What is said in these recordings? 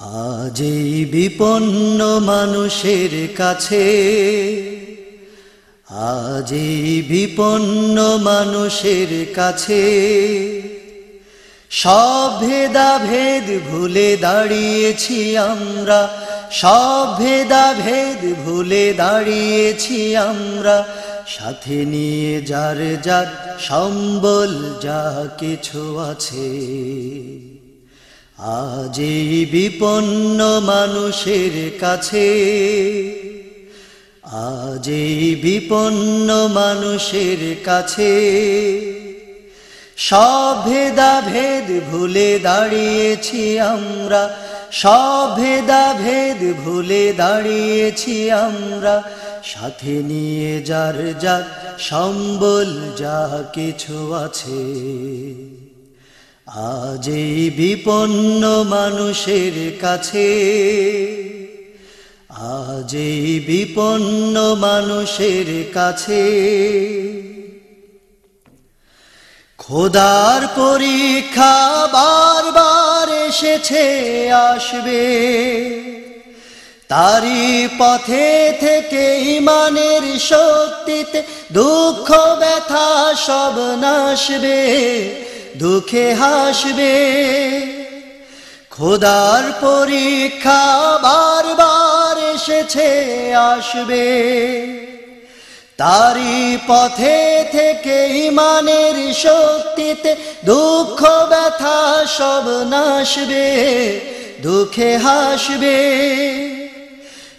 আজ বিপন্ন মানুষের কাছে, আজ বিপন্ন মানুষের কাছে, সব ভেদাভেদ ভুলে দাঁড়িয়েছি আমরা, সব ভেদাভেদ ভুলে দাঁড়িয়েছি আমরা, সাথে নিয়ে যার যার সম্বল যা কিছু আছে। আজ বিপন্ন মানুষের কাছে, আজ এই বিপন্ন মানুষের কাছে সব ভেদাভেদ ভুলে দাঁড়িয়েছি আমরা, সব ভেদাভেদ ভুলে দাঁড়িয়েছি আমরা। সাথে নিয়ে যার যার সম্বল যা কিছু আছে। আজ এই বিপন্ন মানুষের কাছে, আজ এই বিপন্ন মানুষের কাছে, খোদার পরীক্ষা বারবার এসেছে, আসবে। তারি পথে থেকে ইমানের শক্তিতে দুঃখ, ব্যথা সব নাশবে। দুঃখে হাসবে। খোদার পরীক্ষা বারবার এসেছে, আসবে। তারি পথে থেকে ইমানের শক্তিতে দুঃখ, ব্যথা সব নাশবে, দুঃখে হাসবে।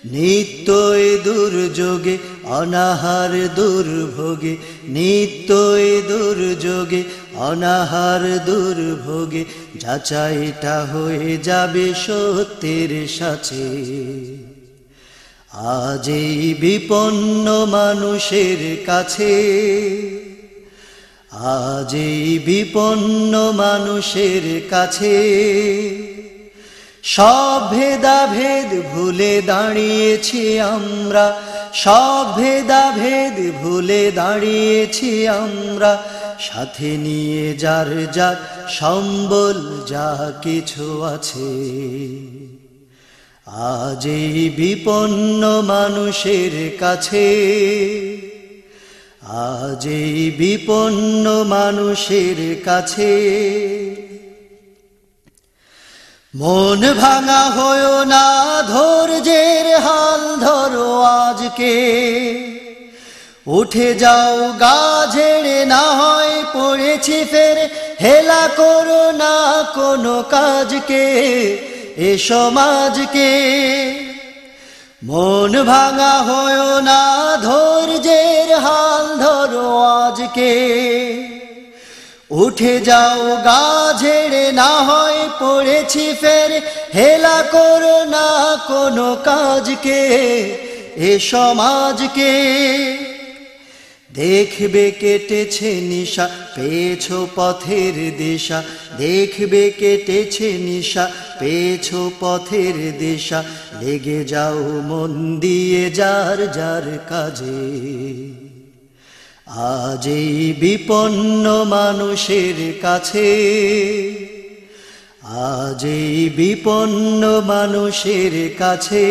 নিত্যই দুর্যোগে অনাহার দুর্ভোগে, নিত্যই দুর্যোগে, অনাহার দুর্ভোগে যাচাইটা হয়ে যাবে সত্যের সাথে। আজ এই বিপন্ন মানুষের কাছে, আজ এই বিপন্ন মানুষের কাছে সব ভেদাভেদ ভুলে দাঁড়িয়েছি আমরা। সব ভেদাভেদ ভুলে দাঁড়িয়েছি আমরা। সাথে নিয়ে যার যার সম্বল যা কিছু আছে। আজ এই বিপন্ন মানুষের কাছে, আজ এই বিপন্ন মানুষের কাছে মন ভাঙা হয়েও না ধৈর্যের হাল ধরো আজকে। উঠে যাও গা ঝেড়ে, না হয় পড়েছি ফের। হেলা করো না কোনো কাজকে, এ সমাজকে। মন ভাঙা হয়েও না ধৈর্যের হাল ধরো আজকে। উঠে যাও গা ঝেড়ে, না হয় পড়েছি ফের। হেলা করো না কোনো কাজকে, এ সমাজকে। দেখবে কেটেছে নিশা, পেয়েছ পথের দিশা। দেখবে কেটেছে নিশা, পেয়েছ পথের দিশা। লেগে যাও মন দিয়ে যার যার কাজে। আজ এই বিপন্ন মানুষের কাছে, আজ এই বিপন্ন মানুষের কাছে,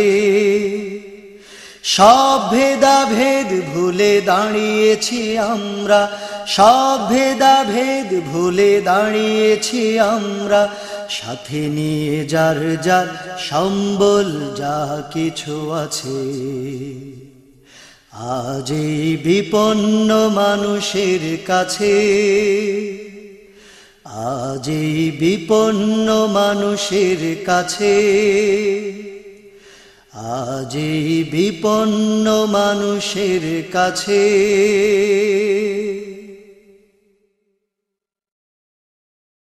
সব ভেদাভেদ ভুলে দাঁড়িয়েছি আমরা, সব ভেদাভেদ ভুলে দাঁড়িয়েছি আমরা, সাথে নিয়ে যার যার সম্বল যা কিছু আছে। আজ বিপন্ন মানুষের কাছে আজ বিপন্ন মানুষের কাছে আজ বিপন্ন মানুষের কাছে।